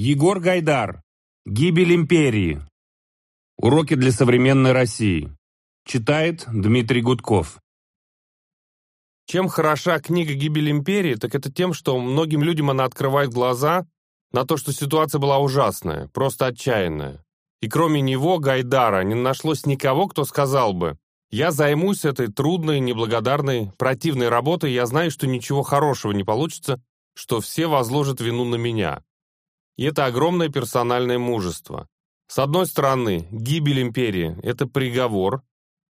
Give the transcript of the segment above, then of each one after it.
Егор Гайдар. Гибель империи. Уроки для современной России. Читает Дмитрий Гудков. Чем хороша книга «Гибель империи», так это тем, что многим людям она открывает глаза на то, что ситуация была ужасная, просто отчаянная. И кроме него, Гайдара, не нашлось никого, кто сказал бы, «Я займусь этой трудной, неблагодарной, противной работой, я знаю, что ничего хорошего не получится, что все возложат вину на меня». И это огромное персональное мужество. С одной стороны, гибель империи – это приговор,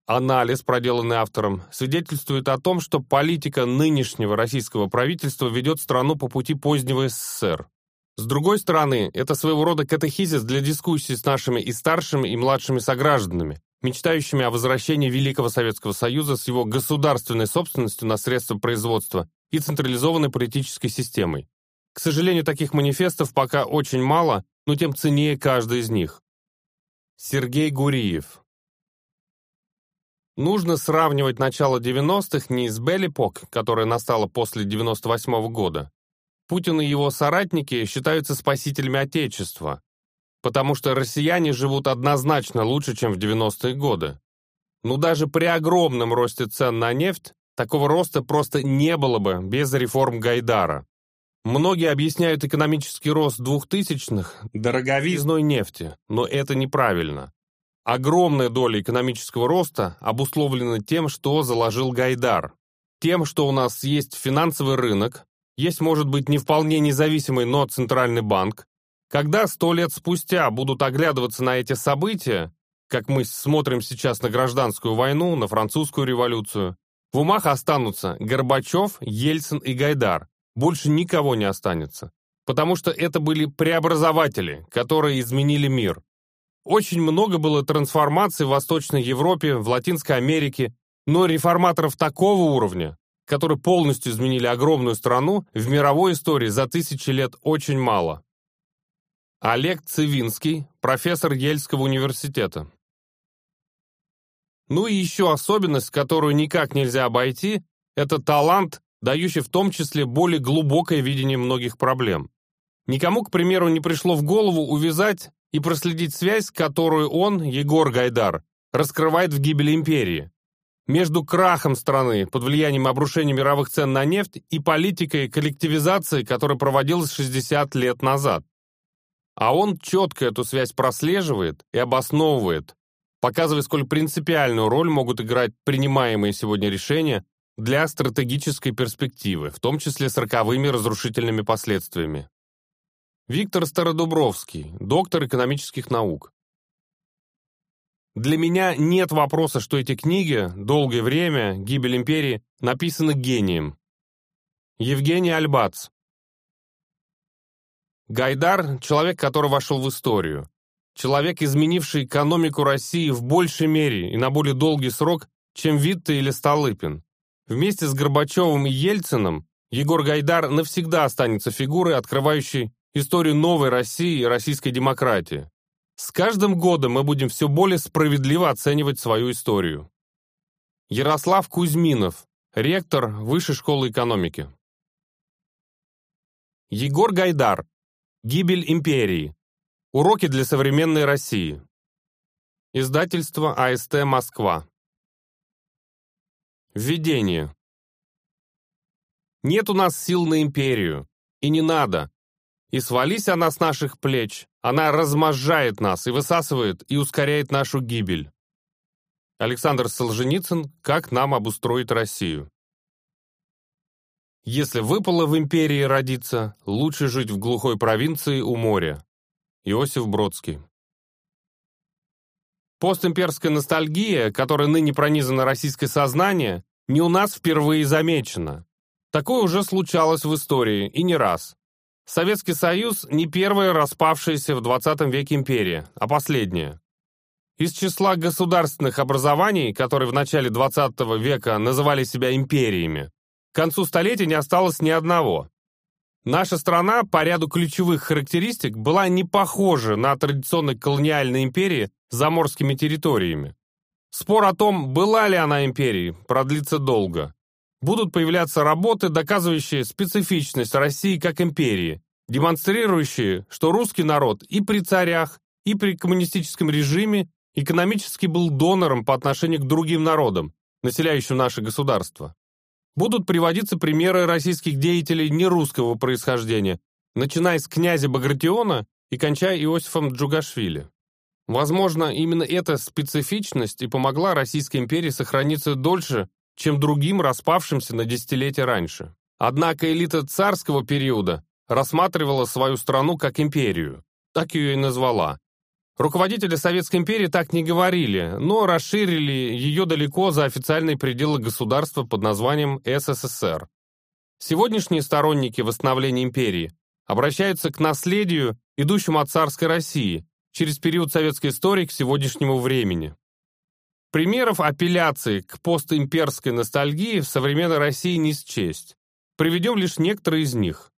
Анализ, проделанный автором, свидетельствует о том, что политика нынешнего российского правительства ведет страну по пути позднего СССР. С другой стороны, это своего рода катехизис для дискуссий с нашими и старшими, и младшими согражданами, мечтающими о возвращении Великого Советского Союза с его государственной собственностью на средства производства и централизованной политической системой. К сожалению, таких манифестов пока очень мало, но тем ценнее каждый из них. Сергей Гуриев Нужно сравнивать начало 90-х не с Беллипок, которая настала после 98 -го года. Путин и его соратники считаются спасителями Отечества, потому что россияне живут однозначно лучше, чем в 90-е годы. Но даже при огромном росте цен на нефть, такого роста просто не было бы без реформ Гайдара. Многие объясняют экономический рост двухтысячных дороговизной нефти, но это неправильно. Огромная доля экономического роста обусловлена тем, что заложил Гайдар. Тем, что у нас есть финансовый рынок, есть, может быть, не вполне независимый, но центральный банк. Когда сто лет спустя будут оглядываться на эти события, как мы смотрим сейчас на гражданскую войну, на французскую революцию, в умах останутся Горбачев, Ельцин и Гайдар. Больше никого не останется. Потому что это были преобразователи, которые изменили мир. Очень много было трансформаций в Восточной Европе, в Латинской Америке, но реформаторов такого уровня, которые полностью изменили огромную страну, в мировой истории за тысячи лет очень мало. Олег Цивинский, профессор Ельского университета. Ну и еще особенность, которую никак нельзя обойти, это талант, дающий в том числе более глубокое видение многих проблем. Никому, к примеру, не пришло в голову увязать и проследить связь, которую он, Егор Гайдар, раскрывает в гибели империи. Между крахом страны под влиянием обрушения мировых цен на нефть и политикой коллективизации, которая проводилась 60 лет назад. А он четко эту связь прослеживает и обосновывает, показывая, сколь принципиальную роль могут играть принимаемые сегодня решения для стратегической перспективы, в том числе с роковыми разрушительными последствиями. Виктор Стародубровский, доктор экономических наук. Для меня нет вопроса, что эти книги «Долгое время», «Гибель империи» написаны гением. Евгений Альбац. Гайдар – человек, который вошел в историю. Человек, изменивший экономику России в большей мере и на более долгий срок, чем Витте или Столыпин. Вместе с Горбачевым и Ельциным Егор Гайдар навсегда останется фигурой, открывающей историю новой России и российской демократии. С каждым годом мы будем все более справедливо оценивать свою историю. Ярослав Кузьминов, ректор Высшей школы экономики. Егор Гайдар. Гибель империи. Уроки для современной России. Издательство АСТ Москва. Введение. Нет у нас сил на империю. И не надо. И свались она с наших плеч, она разможжает нас и высасывает, и ускоряет нашу гибель. Александр Солженицын «Как нам обустроить Россию?» Если выпало в империи родиться, лучше жить в глухой провинции у моря. Иосиф Бродский. Постимперская ностальгия, которая ныне пронизана российское сознание, не у нас впервые замечена. Такое уже случалось в истории, и не раз. Советский Союз не первая распавшаяся в 20 веке империя, а последняя. Из числа государственных образований, которые в начале 20 века называли себя империями, к концу столетия не осталось ни одного. Наша страна по ряду ключевых характеристик была не похожа на традиционные колониальные империи заморскими территориями. Спор о том, была ли она империей, продлится долго будут появляться работы, доказывающие специфичность России как империи, демонстрирующие, что русский народ и при царях, и при коммунистическом режиме экономически был донором по отношению к другим народам, населяющим наше государство. Будут приводиться примеры российских деятелей нерусского происхождения, начиная с князя Багратиона и кончая Иосифом Джугашвили. Возможно, именно эта специфичность и помогла Российской империи сохраниться дольше, чем другим распавшимся на десятилетия раньше. Однако элита царского периода рассматривала свою страну как империю, так ее и назвала. Руководители Советской империи так не говорили, но расширили ее далеко за официальные пределы государства под названием СССР. Сегодняшние сторонники восстановления империи обращаются к наследию, идущему от царской России, через период советской истории к сегодняшнему времени. Примеров апелляции к постимперской ностальгии в современной России не счесть. Приведем лишь некоторые из них.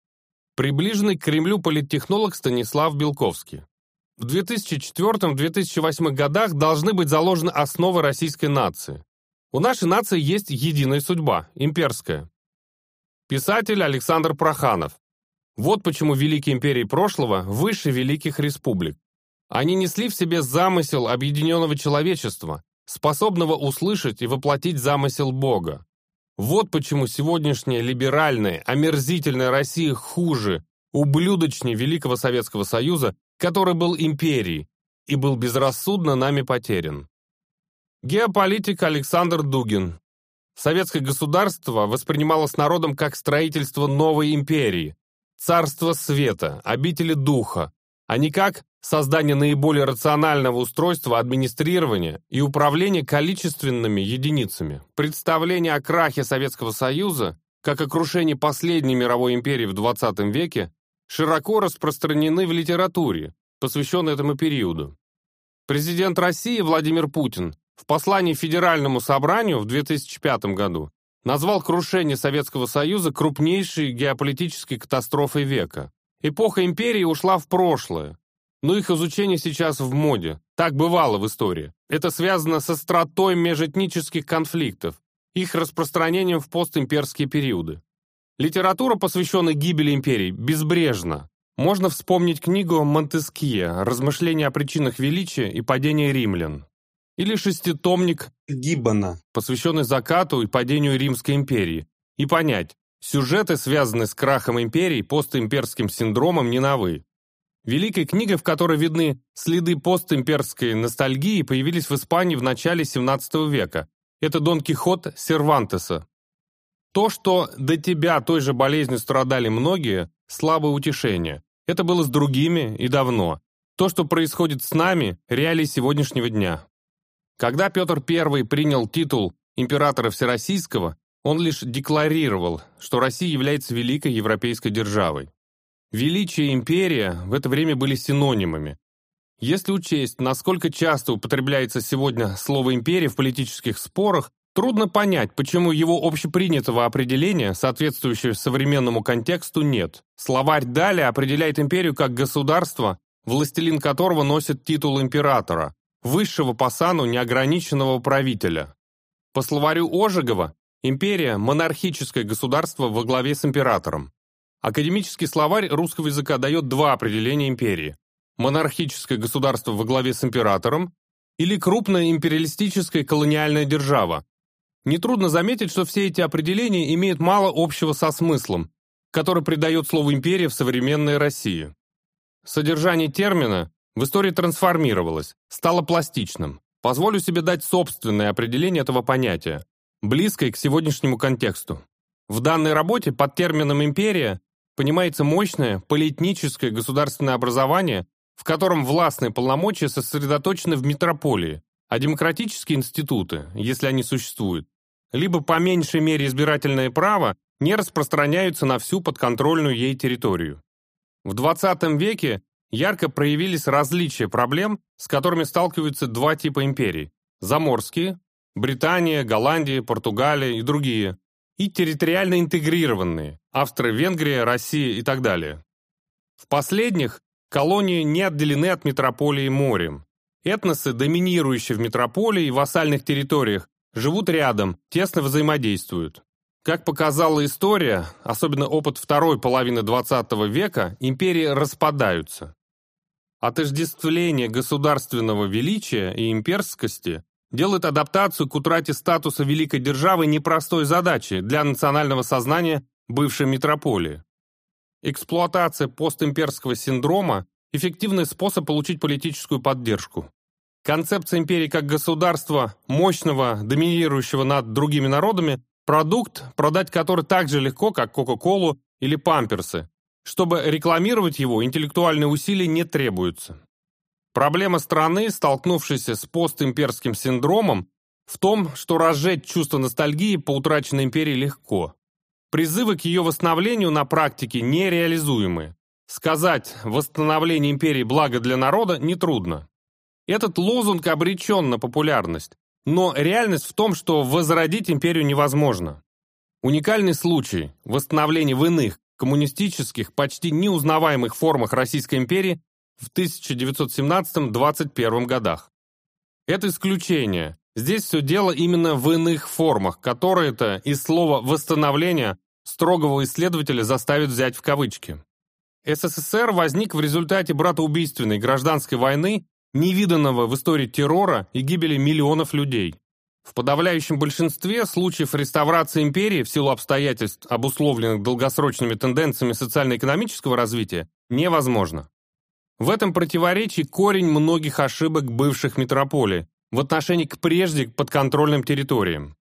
Приближенный к Кремлю политтехнолог Станислав Белковский. В 2004-2008 годах должны быть заложены основы российской нации. У нашей нации есть единая судьба, имперская. Писатель Александр Проханов. Вот почему великие империи прошлого выше великих республик. Они несли в себе замысел объединенного человечества, способного услышать и воплотить замысел Бога. Вот почему сегодняшняя либеральная, омерзительная Россия хуже, ублюдочнее Великого Советского Союза который был империей и был безрассудно нами потерян. Геополитик Александр Дугин. Советское государство воспринималось народом как строительство новой империи, царство света, обители духа, а не как создание наиболее рационального устройства администрирования и управления количественными единицами. Представление о крахе Советского Союза, как о крушении последней мировой империи в XX веке, широко распространены в литературе, посвященной этому периоду. Президент России Владимир Путин в послании Федеральному собранию в 2005 году назвал крушение Советского Союза крупнейшей геополитической катастрофой века. Эпоха империи ушла в прошлое, но их изучение сейчас в моде. Так бывало в истории. Это связано со стратой межэтнических конфликтов, их распространением в постимперские периоды. Литература, посвященная гибели империй, безбрежна. Можно вспомнить книгу Монтескье «Размышления о причинах величия и падения римлян». Или шеститомник Гиббона, посвященный закату и падению Римской империи, и понять, сюжеты, связанные с крахом империи, постимперским синдромом, не новы. Великая книга, в которой видны следы постимперской ностальгии, появились в Испании в начале XVII века. Это Дон Кихот Сервантеса, то, что до тебя той же болезнью страдали многие, слабое утешение. Это было с другими и давно. То, что происходит с нами, реалии сегодняшнего дня. Когда Петр I принял титул императора Всероссийского, он лишь декларировал, что Россия является великой европейской державой. Величие и империя в это время были синонимами. Если учесть, насколько часто употребляется сегодня слово «империя» в политических спорах, Трудно понять, почему его общепринятого определения, соответствующего современному контексту, нет. Словарь Дали определяет империю как государство, властелин которого носит титул императора, высшего по сану неограниченного правителя. По словарю Ожегова, империя – монархическое государство во главе с императором. Академический словарь русского языка дает два определения империи. Монархическое государство во главе с императором или крупная империалистическая колониальная держава, Нетрудно заметить, что все эти определения имеют мало общего со смыслом, который придает слову «империя» в современной России. Содержание термина в истории трансформировалось, стало пластичным. Позволю себе дать собственное определение этого понятия, близкое к сегодняшнему контексту. В данной работе под термином «империя» понимается мощное политническое государственное образование, в котором властные полномочия сосредоточены в метрополии, а демократические институты, если они существуют, либо по меньшей мере избирательное право не распространяются на всю подконтрольную ей территорию. В XX веке ярко проявились различия проблем, с которыми сталкиваются два типа империй – заморские, Британия, Голландия, Португалия и другие, и территориально интегрированные – Австро-Венгрия, Россия и так далее. В последних колонии не отделены от метрополии морем. Этносы, доминирующие в метрополии и вассальных территориях, живут рядом, тесно взаимодействуют. Как показала история, особенно опыт второй половины XX века, империи распадаются. Отождествление государственного величия и имперскости делает адаптацию к утрате статуса великой державы непростой задачей для национального сознания бывшей метрополии. Эксплуатация постимперского синдрома – эффективный способ получить политическую поддержку. Концепция империи как государства, мощного, доминирующего над другими народами, продукт, продать который так же легко, как Кока-Колу или Памперсы. Чтобы рекламировать его, интеллектуальные усилия не требуются. Проблема страны, столкнувшейся с постимперским синдромом, в том, что разжечь чувство ностальгии по утраченной империи легко. Призывы к ее восстановлению на практике нереализуемы. Сказать «восстановление империи благо для народа» нетрудно. Этот лозунг обречен на популярность, но реальность в том, что возродить империю невозможно. Уникальный случай восстановления в иных, коммунистических, почти неузнаваемых формах Российской империи в 1917-21 годах. Это исключение. Здесь все дело именно в иных формах, которые-то из слова «восстановление» строгого исследователя заставит взять в кавычки. СССР возник в результате братоубийственной гражданской войны невиданного в истории террора и гибели миллионов людей. В подавляющем большинстве случаев реставрации империи в силу обстоятельств, обусловленных долгосрочными тенденциями социально-экономического развития, невозможно. В этом противоречии корень многих ошибок бывших метрополий в отношении к прежде подконтрольным территориям.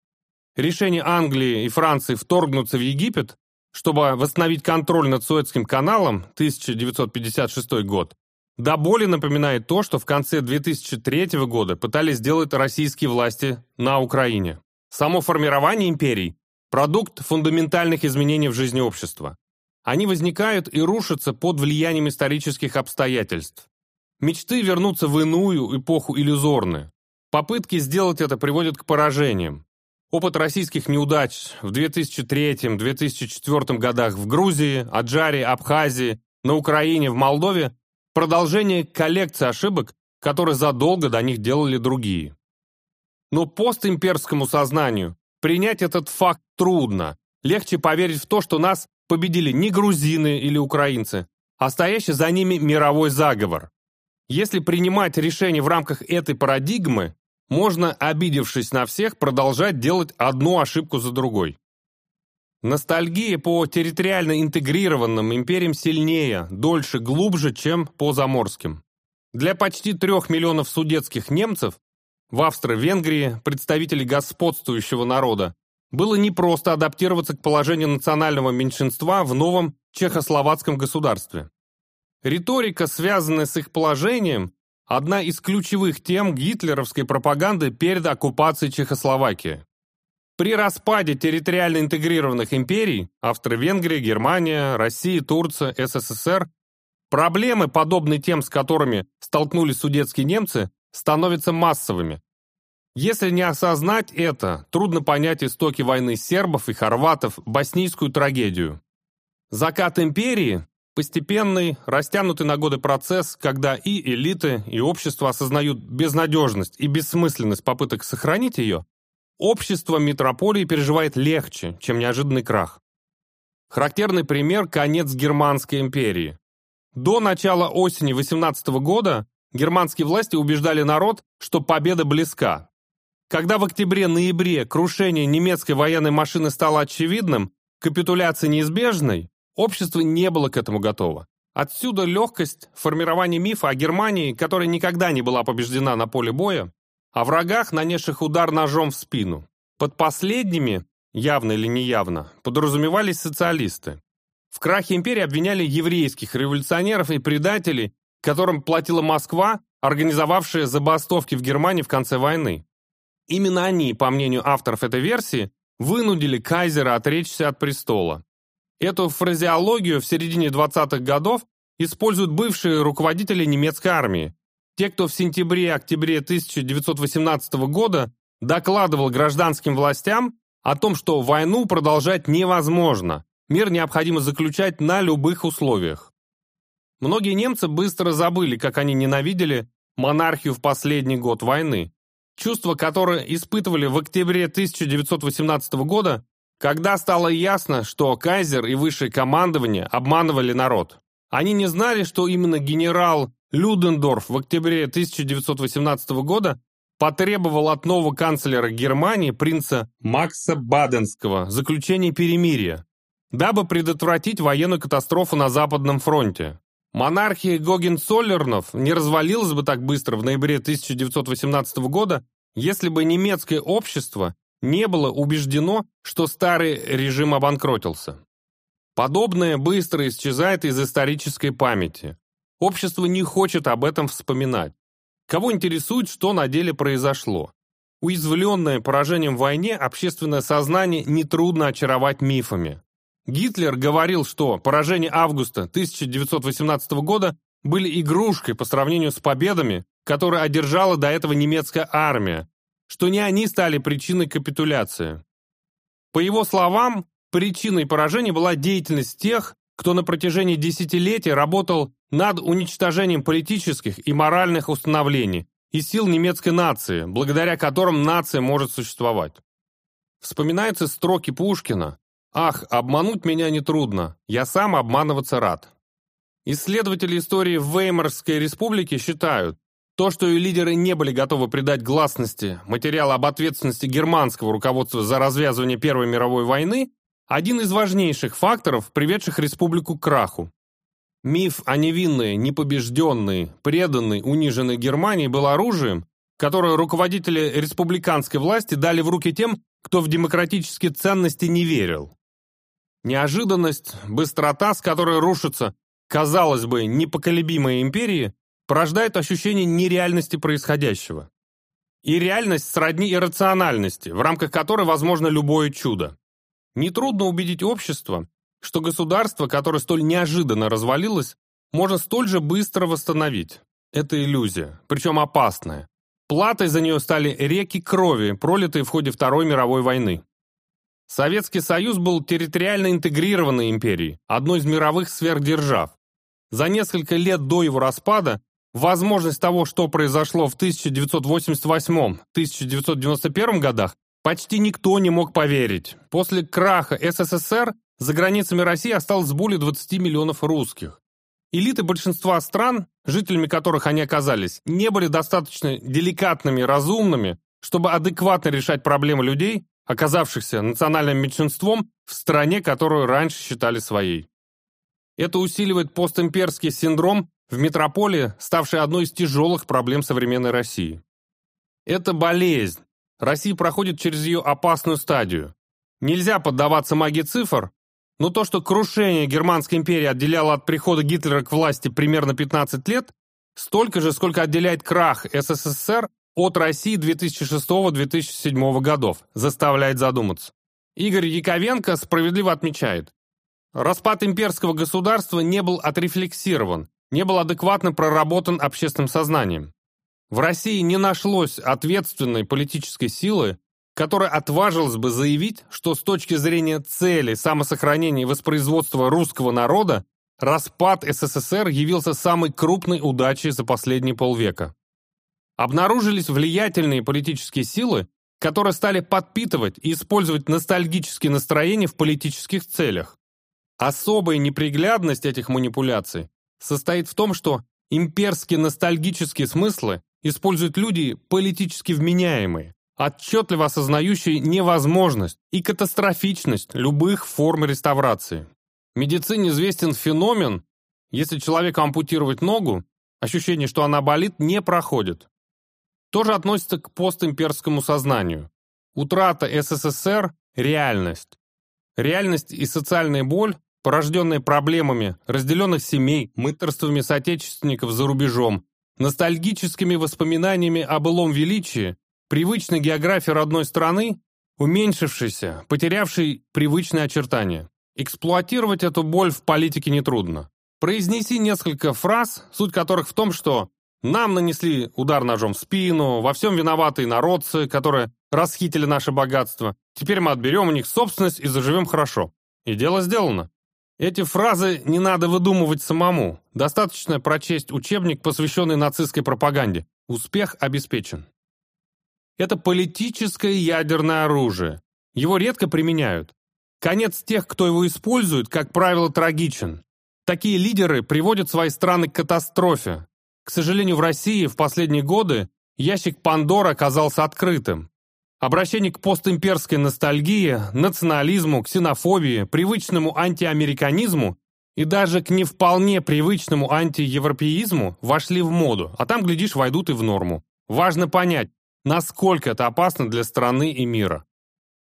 Решение Англии и Франции вторгнуться в Египет, чтобы восстановить контроль над Суэцким каналом, 1956 год, до боли напоминает то, что в конце 2003 года пытались сделать российские власти на Украине. Само формирование империй – продукт фундаментальных изменений в жизни общества. Они возникают и рушатся под влиянием исторических обстоятельств. Мечты вернуться в иную эпоху иллюзорны. Попытки сделать это приводят к поражениям. Опыт российских неудач в 2003-2004 годах в Грузии, Аджаре, Абхазии, на Украине, в Молдове Продолжение коллекции ошибок, которые задолго до них делали другие. Но постимперскому сознанию принять этот факт трудно. Легче поверить в то, что нас победили не грузины или украинцы, а стоящий за ними мировой заговор. Если принимать решения в рамках этой парадигмы, можно, обидевшись на всех, продолжать делать одну ошибку за другой. Ностальгия по территориально интегрированным империям сильнее, дольше, глубже, чем по заморским. Для почти трех миллионов судетских немцев в Австро-Венгрии, представителей господствующего народа, было непросто адаптироваться к положению национального меньшинства в новом чехословацком государстве. Риторика, связанная с их положением, одна из ключевых тем гитлеровской пропаганды перед оккупацией Чехословакии. При распаде территориально интегрированных империй Австро-Венгрия, Германия, Россия, Турция, СССР проблемы, подобные тем, с которыми столкнулись судетские немцы, становятся массовыми. Если не осознать это, трудно понять истоки войны сербов и хорватов, боснийскую трагедию. Закат империи – постепенный, растянутый на годы процесс, когда и элиты, и общество осознают безнадежность и бессмысленность попыток сохранить ее, Общество метрополии переживает легче, чем неожиданный крах. Характерный пример – конец Германской империи. До начала осени 18 года германские власти убеждали народ, что победа близка. Когда в октябре-ноябре крушение немецкой военной машины стало очевидным, капитуляция неизбежной, общество не было к этому готово. Отсюда легкость формирования мифа о Германии, которая никогда не была побеждена на поле боя, о врагах, нанесших удар ножом в спину. Под последними, явно или неявно, подразумевались социалисты. В крахе империи обвиняли еврейских революционеров и предателей, которым платила Москва, организовавшая забастовки в Германии в конце войны. Именно они, по мнению авторов этой версии, вынудили кайзера отречься от престола. Эту фразеологию в середине 20-х годов используют бывшие руководители немецкой армии, те, кто в сентябре-октябре 1918 года докладывал гражданским властям о том, что войну продолжать невозможно, мир необходимо заключать на любых условиях. Многие немцы быстро забыли, как они ненавидели монархию в последний год войны. Чувства, которые испытывали в октябре 1918 года, Когда стало ясно, что кайзер и высшее командование обманывали народ. Они не знали, что именно генерал Людендорф в октябре 1918 года потребовал от нового канцлера Германии, принца Макса Баденского, заключения перемирия, дабы предотвратить военную катастрофу на Западном фронте. Монархия Гогенцоллернов не развалилась бы так быстро в ноябре 1918 года, если бы немецкое общество не было убеждено, что старый режим обанкротился. Подобное быстро исчезает из исторической памяти. Общество не хочет об этом вспоминать. Кого интересует, что на деле произошло? Уязвленное поражением в войне, общественное сознание нетрудно очаровать мифами. Гитлер говорил, что поражения августа 1918 года были игрушкой по сравнению с победами, которые одержала до этого немецкая армия, что не они стали причиной капитуляции. По его словам, причиной поражения была деятельность тех, кто на протяжении десятилетий работал над уничтожением политических и моральных установлений и сил немецкой нации, благодаря которым нация может существовать. Вспоминаются строки Пушкина «Ах, обмануть меня нетрудно, я сам обманываться рад». Исследователи истории Веймарской республики считают, то, что ее лидеры не были готовы придать гласности материал об ответственности германского руководства за развязывание Первой мировой войны, один из важнейших факторов, приведших республику к краху. Миф о невинной, непобежденной, преданной, униженной Германии был оружием, которое руководители республиканской власти дали в руки тем, кто в демократические ценности не верил. Неожиданность, быстрота, с которой рушатся, казалось бы, непоколебимые империи, порождает ощущение нереальности происходящего. И реальность сродни иррациональности, в рамках которой возможно любое чудо. Нетрудно убедить общество, что государство, которое столь неожиданно развалилось, можно столь же быстро восстановить. Это иллюзия, причем опасная. Платой за нее стали реки крови, пролитые в ходе Второй мировой войны. Советский Союз был территориально интегрированной империей, одной из мировых сверхдержав. За несколько лет до его распада возможность того, что произошло в 1988-1991 годах, почти никто не мог поверить. После краха СССР за границами России осталось более 20 миллионов русских. Элиты большинства стран, жителями которых они оказались, не были достаточно деликатными и разумными, чтобы адекватно решать проблемы людей, оказавшихся национальным меньшинством в стране, которую раньше считали своей. Это усиливает постимперский синдром в метрополии, ставший одной из тяжелых проблем современной России. Это болезнь. Россия проходит через ее опасную стадию. Нельзя поддаваться магии цифр, но то, что крушение Германской империи отделяло от прихода Гитлера к власти примерно 15 лет, столько же, сколько отделяет крах СССР от России 2006-2007 годов, заставляет задуматься. Игорь Яковенко справедливо отмечает, распад имперского государства не был отрефлексирован, не был адекватно проработан общественным сознанием. В России не нашлось ответственной политической силы, которая отважилась бы заявить, что с точки зрения цели самосохранения и воспроизводства русского народа распад СССР явился самой крупной удачей за последние полвека. Обнаружились влиятельные политические силы, которые стали подпитывать и использовать ностальгические настроения в политических целях. Особая неприглядность этих манипуляций состоит в том, что имперские ностальгические смыслы используют люди политически вменяемые, отчетливо осознающий невозможность и катастрофичность любых форм реставрации. В медицине известен феномен, если человеку ампутировать ногу, ощущение, что она болит, не проходит. Тоже относится к постимперскому сознанию. Утрата СССР – реальность. Реальность и социальная боль, порожденные проблемами разделенных семей, мыторствами соотечественников за рубежом, ностальгическими воспоминаниями о былом величии, Привычной географии родной страны, уменьшившейся, потерявшей привычные очертания. Эксплуатировать эту боль в политике нетрудно. Произнеси несколько фраз, суть которых в том, что нам нанесли удар ножом в спину, во всем виноваты народцы, которые расхитили наше богатство. Теперь мы отберем у них собственность и заживем хорошо. И дело сделано. Эти фразы не надо выдумывать самому. Достаточно прочесть учебник, посвященный нацистской пропаганде. Успех обеспечен. Это политическое ядерное оружие. Его редко применяют. Конец тех, кто его использует, как правило, трагичен. Такие лидеры приводят свои страны к катастрофе. К сожалению, в России в последние годы ящик Пандоры оказался открытым. Обращение к постимперской ностальгии, национализму, ксенофобии, привычному антиамериканизму и даже к не вполне привычному антиевропеизму вошли в моду, а там, глядишь, войдут и в норму. Важно понять, насколько это опасно для страны и мира.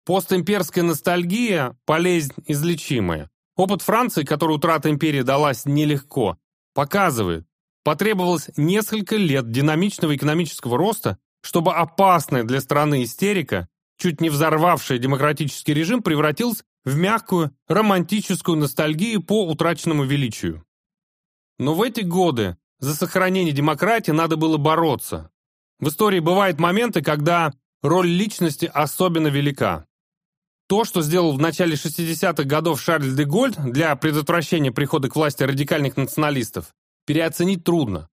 Постимперская ностальгия – болезнь излечимая. Опыт Франции, который утрата империи далась нелегко, показывает, потребовалось несколько лет динамичного экономического роста, чтобы опасная для страны истерика, чуть не взорвавшая демократический режим, превратилась в мягкую, романтическую ностальгию по утраченному величию. Но в эти годы за сохранение демократии надо было бороться. В истории бывают моменты, когда роль личности особенно велика. То, что сделал в начале 60-х годов Шарль де Голь для предотвращения прихода к власти радикальных националистов, переоценить трудно.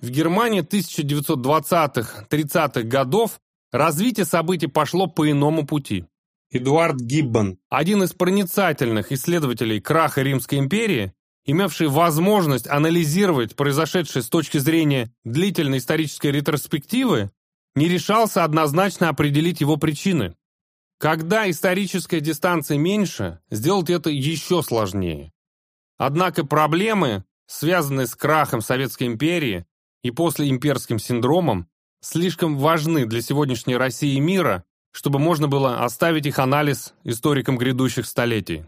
В Германии 1920-30-х годов развитие событий пошло по иному пути. Эдуард Гиббон, один из проницательных исследователей краха Римской империи, имевший возможность анализировать произошедшее с точки зрения длительной исторической ретроспективы, не решался однозначно определить его причины. Когда историческая дистанция меньше, сделать это еще сложнее. Однако проблемы, связанные с крахом Советской империи и послеимперским синдромом, слишком важны для сегодняшней России и мира, чтобы можно было оставить их анализ историкам грядущих столетий.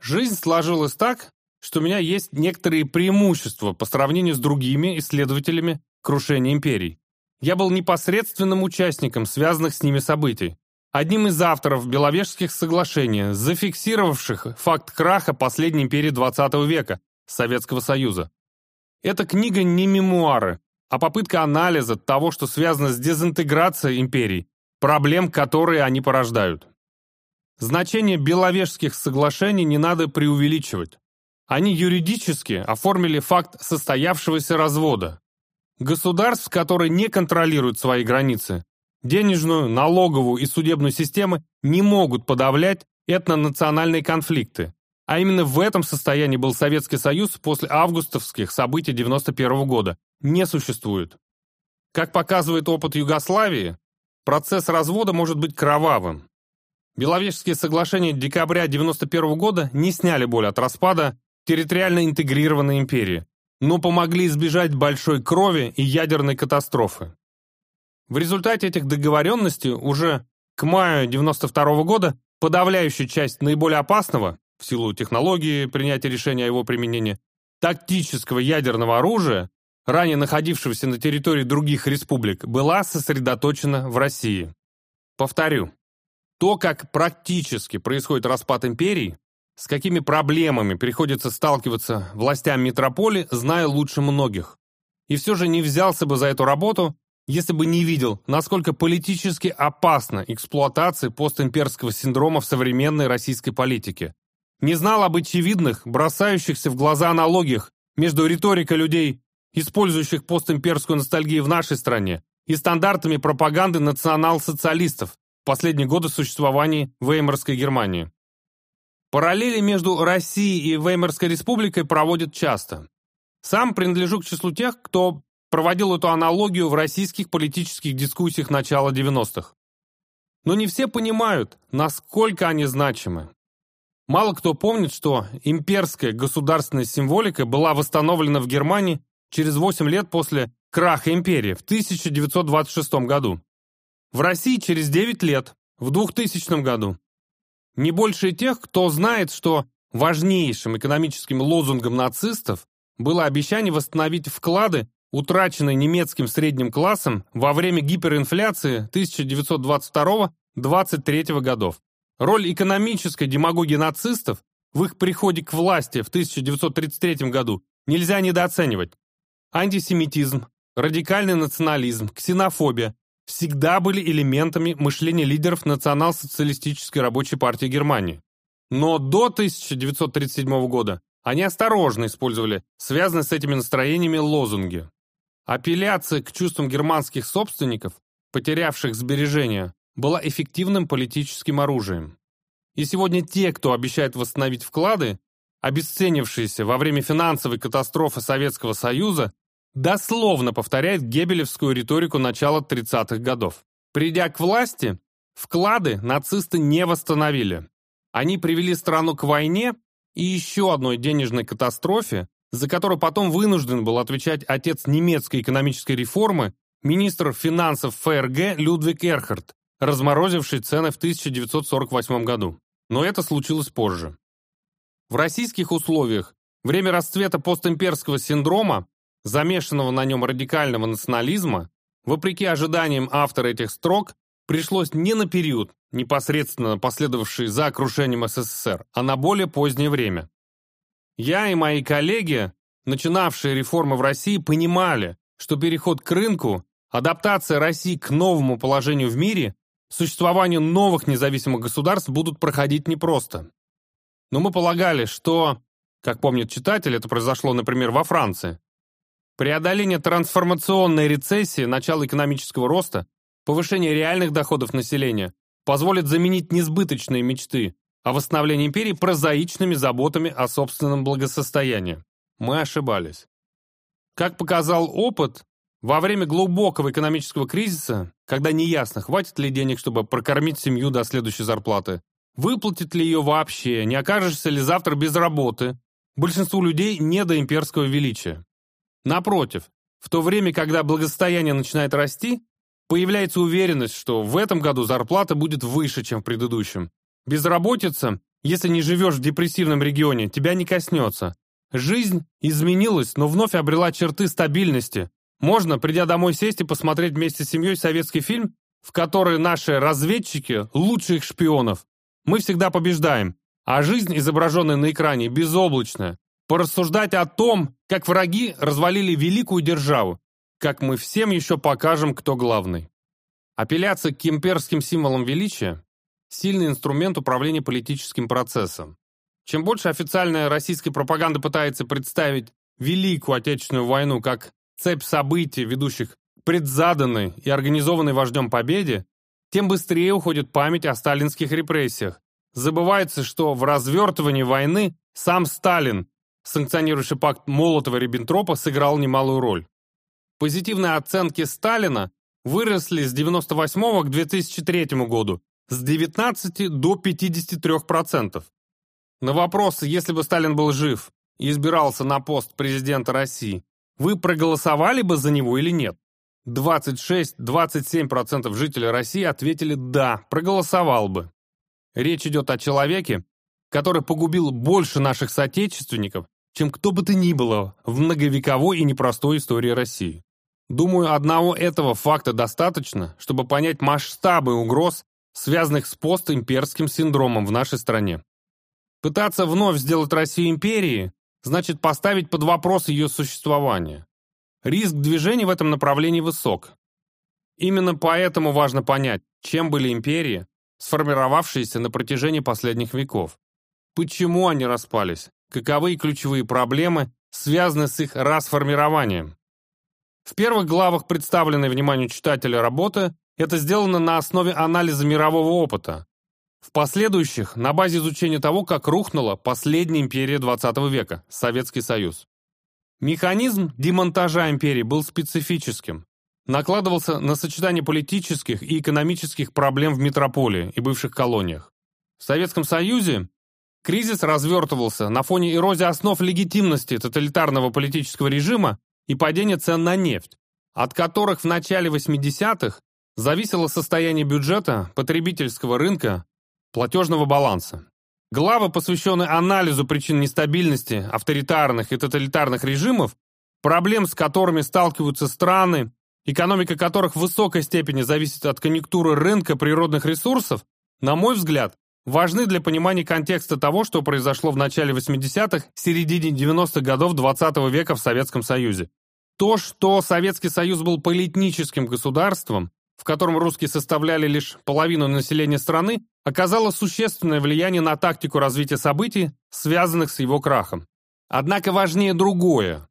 Жизнь сложилась так, что у меня есть некоторые преимущества по сравнению с другими исследователями крушения империй. Я был непосредственным участником связанных с ними событий одним из авторов Беловежских соглашений, зафиксировавших факт краха последней империи XX века, Советского Союза. Эта книга не мемуары, а попытка анализа того, что связано с дезинтеграцией империй, проблем, которые они порождают. Значение Беловежских соглашений не надо преувеличивать. Они юридически оформили факт состоявшегося развода. Государств, которые не контролируют свои границы, Денежную, налоговую и судебную системы не могут подавлять этнонациональные конфликты. А именно в этом состоянии был Советский Союз после августовских событий 91 года. Не существует. Как показывает опыт Югославии, процесс развода может быть кровавым. Беловежские соглашения декабря 91 года не сняли боль от распада территориально интегрированной империи, но помогли избежать большой крови и ядерной катастрофы. В результате этих договоренностей уже к маю 92 года подавляющая часть наиболее опасного, в силу технологии принятия решения о его применении, тактического ядерного оружия, ранее находившегося на территории других республик, была сосредоточена в России. Повторю, то, как практически происходит распад империи, с какими проблемами приходится сталкиваться властям метрополии, знаю лучше многих. И все же не взялся бы за эту работу, если бы не видел, насколько политически опасна эксплуатация постимперского синдрома в современной российской политике. Не знал об очевидных, бросающихся в глаза аналогиях между риторикой людей, использующих постимперскую ностальгию в нашей стране, и стандартами пропаганды национал-социалистов в последние годы существования Веймарской Германии. Параллели между Россией и Веймарской республикой проводят часто. Сам принадлежу к числу тех, кто проводил эту аналогию в российских политических дискуссиях начала 90-х. Но не все понимают, насколько они значимы. Мало кто помнит, что имперская государственная символика была восстановлена в Германии через 8 лет после краха империи в 1926 году. В России через 9 лет, в 2000 году. Не больше тех, кто знает, что важнейшим экономическим лозунгом нацистов было обещание восстановить вклады утраченной немецким средним классом во время гиперинфляции 1922-23 годов. Роль экономической демагогии нацистов в их приходе к власти в 1933 году нельзя недооценивать. Антисемитизм, радикальный национализм, ксенофобия всегда были элементами мышления лидеров Национал-социалистической рабочей партии Германии. Но до 1937 года они осторожно использовали связанные с этими настроениями лозунги. Апелляция к чувствам германских собственников, потерявших сбережения, была эффективным политическим оружием. И сегодня те, кто обещает восстановить вклады, обесценившиеся во время финансовой катастрофы Советского Союза, дословно повторяют гебелевскую риторику начала 30-х годов. Придя к власти, вклады нацисты не восстановили. Они привели страну к войне и еще одной денежной катастрофе, за которую потом вынужден был отвечать отец немецкой экономической реформы, министр финансов ФРГ Людвиг Эрхард, разморозивший цены в 1948 году. Но это случилось позже. В российских условиях время расцвета постимперского синдрома, замешанного на нем радикального национализма, вопреки ожиданиям автора этих строк, пришлось не на период, непосредственно последовавший за крушением СССР, а на более позднее время. Я и мои коллеги, начинавшие реформы в России, понимали, что переход к рынку, адаптация России к новому положению в мире, существованию новых независимых государств будут проходить непросто. Но мы полагали, что, как помнит читатель, это произошло, например, во Франции, преодоление трансформационной рецессии, начало экономического роста, повышение реальных доходов населения позволит заменить несбыточные мечты о восстановлении империи прозаичными заботами о собственном благосостоянии. Мы ошибались. Как показал опыт, во время глубокого экономического кризиса, когда неясно, хватит ли денег, чтобы прокормить семью до следующей зарплаты, выплатит ли ее вообще, не окажешься ли завтра без работы, большинству людей не до имперского величия. Напротив, в то время, когда благосостояние начинает расти, появляется уверенность, что в этом году зарплата будет выше, чем в предыдущем. Безработица, если не живешь в депрессивном регионе, тебя не коснется. Жизнь изменилась, но вновь обрела черты стабильности, можно, придя домой, сесть и посмотреть вместе с семьей советский фильм, в который наши разведчики – лучших шпионов. Мы всегда побеждаем, а жизнь, изображенная на экране, безоблачная. Порассуждать о том, как враги развалили великую державу, как мы всем еще покажем, кто главный. Апелляция к имперским символам величия – сильный инструмент управления политическим процессом. Чем больше официальная российская пропаганда пытается представить Великую Отечественную войну как цепь событий, ведущих к предзаданной и организованной вождем победе, тем быстрее уходит память о сталинских репрессиях. Забывается, что в развертывании войны сам Сталин, санкционирующий пакт Молотова-Риббентропа, сыграл немалую роль. Позитивные оценки Сталина выросли с 1998 к 2003 году с 19 до 53%. На вопрос, если бы Сталин был жив и избирался на пост президента России, вы проголосовали бы за него или нет? 26-27% жителей России ответили «да, проголосовал бы». Речь идет о человеке, который погубил больше наших соотечественников, чем кто бы то ни было в многовековой и непростой истории России. Думаю, одного этого факта достаточно, чтобы понять масштабы угроз, связанных с постимперским синдромом в нашей стране. Пытаться вновь сделать Россию империей значит поставить под вопрос ее существование. Риск движения в этом направлении высок. Именно поэтому важно понять, чем были империи, сформировавшиеся на протяжении последних веков. Почему они распались? Каковы ключевые проблемы, связанные с их расформированием? В первых главах представленной вниманию читателя работы это сделано на основе анализа мирового опыта, в последующих на базе изучения того, как рухнула последняя империя XX века – Советский Союз. Механизм демонтажа империи был специфическим. Накладывался на сочетание политических и экономических проблем в метрополии и бывших колониях. В Советском Союзе кризис развертывался на фоне эрозии основ легитимности тоталитарного политического режима и падения цен на нефть, от которых в начале 80-х зависело состояние бюджета, потребительского рынка, платежного баланса. Главы, посвященные анализу причин нестабильности авторитарных и тоталитарных режимов, проблем с которыми сталкиваются страны, экономика которых в высокой степени зависит от конъюнктуры рынка природных ресурсов, на мой взгляд, важны для понимания контекста того, что произошло в начале 80-х, середине 90-х годов 20 -го века в Советском Союзе. То, что Советский Союз был политническим государством, в котором русские составляли лишь половину населения страны, оказало существенное влияние на тактику развития событий, связанных с его крахом. Однако важнее другое.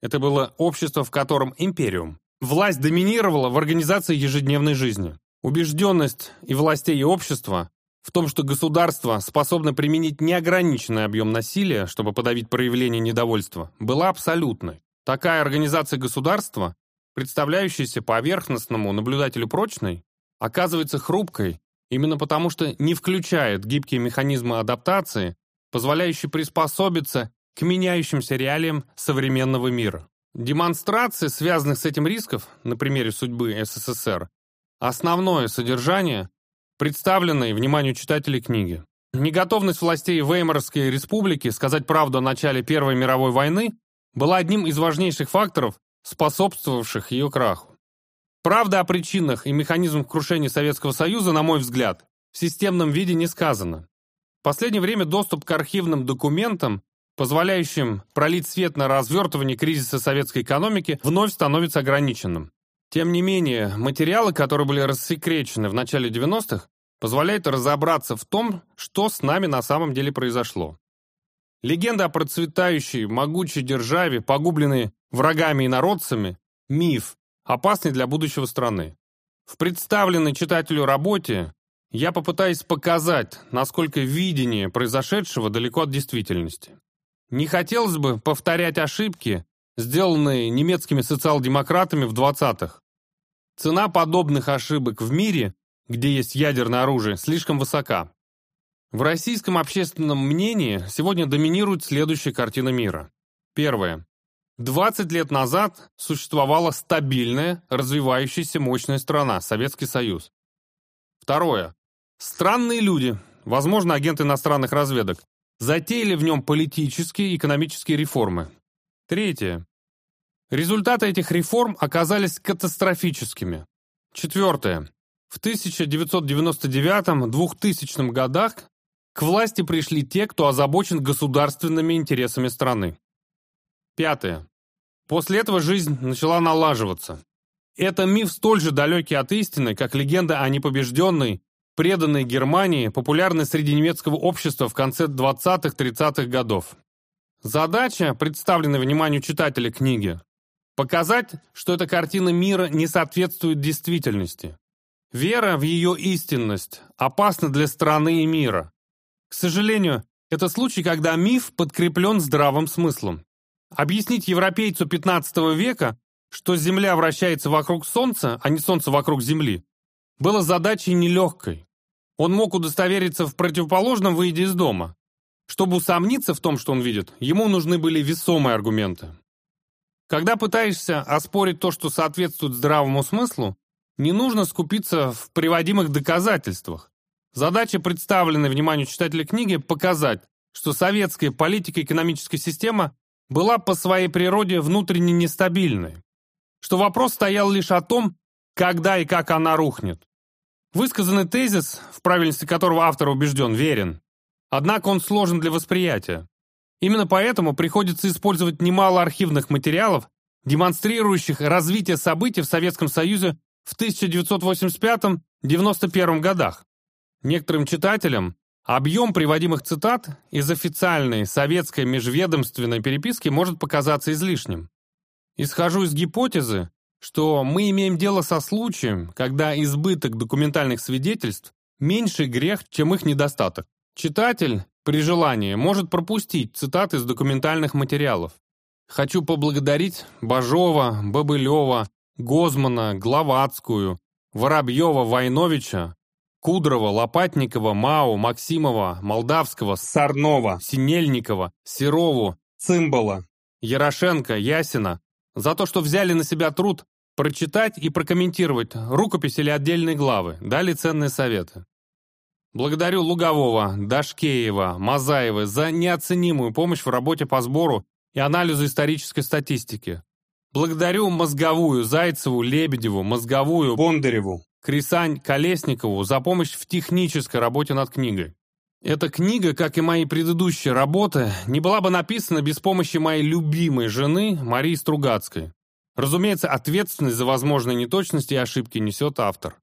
Это было общество, в котором империум. Власть доминировала в организации ежедневной жизни. Убежденность и властей и общества, в том, что государство способно применить неограниченный объем насилия, чтобы подавить проявление недовольства, была абсолютной. Такая организация государства, представляющаяся поверхностному наблюдателю прочной, оказывается хрупкой именно потому, что не включает гибкие механизмы адаптации, позволяющие приспособиться к меняющимся реалиям современного мира. Демонстрации, связанных с этим рисков, на примере судьбы СССР, основное содержание, представленное вниманию читателей книги. Неготовность властей Веймарской республики сказать правду о начале Первой мировой войны была одним из важнейших факторов, способствовавших ее краху. Правда о причинах и механизмах крушения Советского Союза, на мой взгляд, в системном виде не сказано. В последнее время доступ к архивным документам, позволяющим пролить свет на развертывание кризиса советской экономики, вновь становится ограниченным. Тем не менее, материалы, которые были рассекречены в начале 90-х, позволяют разобраться в том, что с нами на самом деле произошло. Легенда о процветающей, могучей державе, погубленной врагами и народцами – миф, опасный для будущего страны. В представленной читателю работе я попытаюсь показать, насколько видение произошедшего далеко от действительности. Не хотелось бы повторять ошибки, сделанные немецкими социал-демократами в 20-х. Цена подобных ошибок в мире, где есть ядерное оружие, слишком высока. В российском общественном мнении сегодня доминирует следующая картина мира. Первое. 20 лет назад существовала стабильная, развивающаяся мощная страна – Советский Союз. Второе. Странные люди, возможно, агенты иностранных разведок, затеяли в нем политические и экономические реформы. Третье. Результаты этих реформ оказались катастрофическими. Четвертое. В 1999-2000 годах к власти пришли те, кто озабочен государственными интересами страны. Пятое. После этого жизнь начала налаживаться. Это миф столь же далекий от истины, как легенда о непобежденной, преданной Германии, популярной среди немецкого общества в конце 20-30-х годов. Задача, представленная вниманию читателя книги, показать, что эта картина мира не соответствует действительности. Вера в ее истинность опасна для страны и мира. К сожалению, это случай, когда миф подкреплен здравым смыслом. Объяснить европейцу 15 века, что Земля вращается вокруг Солнца, а не Солнце вокруг Земли, было задачей нелегкой. Он мог удостовериться в противоположном, выйдя из дома. Чтобы усомниться в том, что он видит, ему нужны были весомые аргументы. Когда пытаешься оспорить то, что соответствует здравому смыслу, не нужно скупиться в приводимых доказательствах. Задача, представленной вниманию читателя книги, показать, что советская политика экономическая система была по своей природе внутренне нестабильной, что вопрос стоял лишь о том, когда и как она рухнет. Высказанный тезис, в правильности которого автор убежден, верен, однако он сложен для восприятия. Именно поэтому приходится использовать немало архивных материалов, демонстрирующих развитие событий в Советском Союзе в 1985-91 годах. Некоторым читателям Объем приводимых цитат из официальной советской межведомственной переписки может показаться излишним. Исхожу из гипотезы, что мы имеем дело со случаем, когда избыток документальных свидетельств меньший грех, чем их недостаток. Читатель, при желании, может пропустить цитаты из документальных материалов. Хочу поблагодарить Бажова, Бобылева, Гозмана, Гловацкую, Воробьева, Войновича Кудрова, Лопатникова, Мау, Максимова, Молдавского, Сарнова, Синельникова, Серову, Цымбала, Ярошенко, Ясина за то, что взяли на себя труд прочитать и прокомментировать рукопись или отдельные главы, дали ценные советы. Благодарю Лугового, Дашкеева, Мазаева за неоценимую помощь в работе по сбору и анализу исторической статистики. Благодарю Мозговую, Зайцеву, Лебедеву, Мозговую, Бондареву, Крисань Колесникову за помощь в технической работе над книгой. Эта книга, как и мои предыдущие работы, не была бы написана без помощи моей любимой жены Марии Стругацкой. Разумеется, ответственность за возможные неточности и ошибки несет автор.